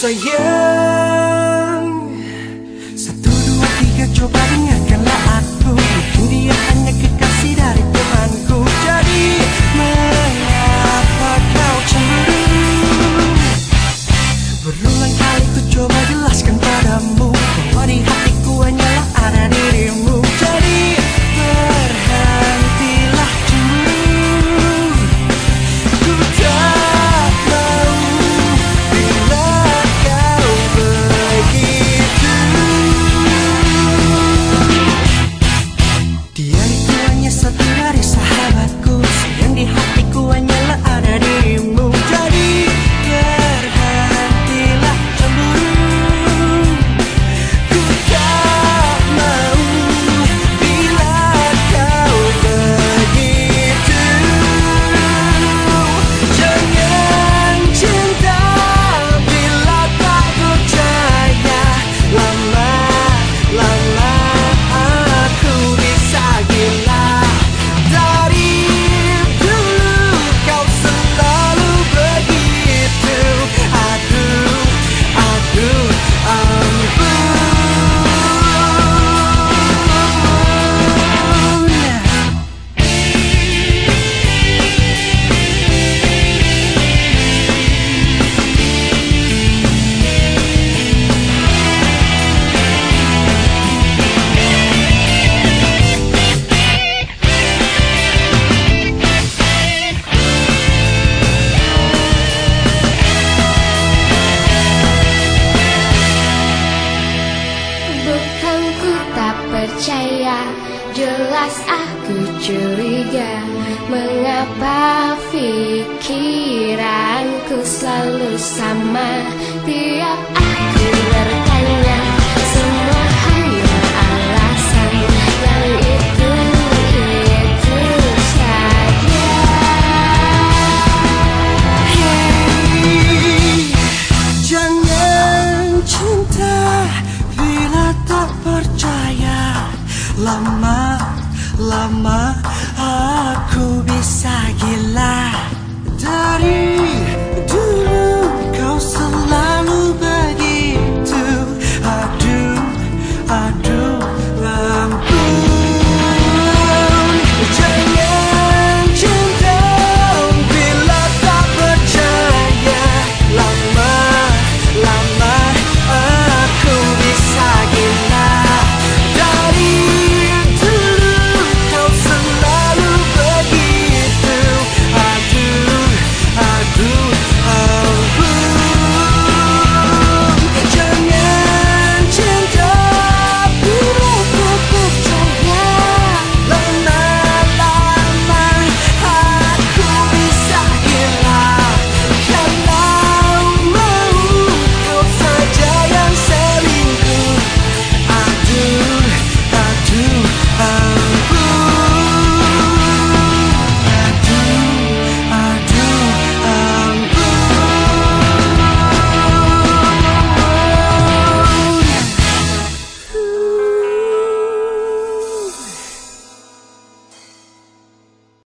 sayang. Satu dua tiga coba dengarkanlah aku. Mungkin dia hanya kekasih dari temanku. Jadi mengapa kau cemburu? Berulang kali ku coba jelaskan padamu Dia itu hanya satu dari sahabatku Yang di hatiku hanyalah ada dirimu percaya Jelas aku curiga. Mengapa pikiranku selalu sama? Tiap aku bertanya Semua hanya alasan. Yang itu, itu saja. Hey, jangan cinta Bila tak percaya. lama lama aku bisa gini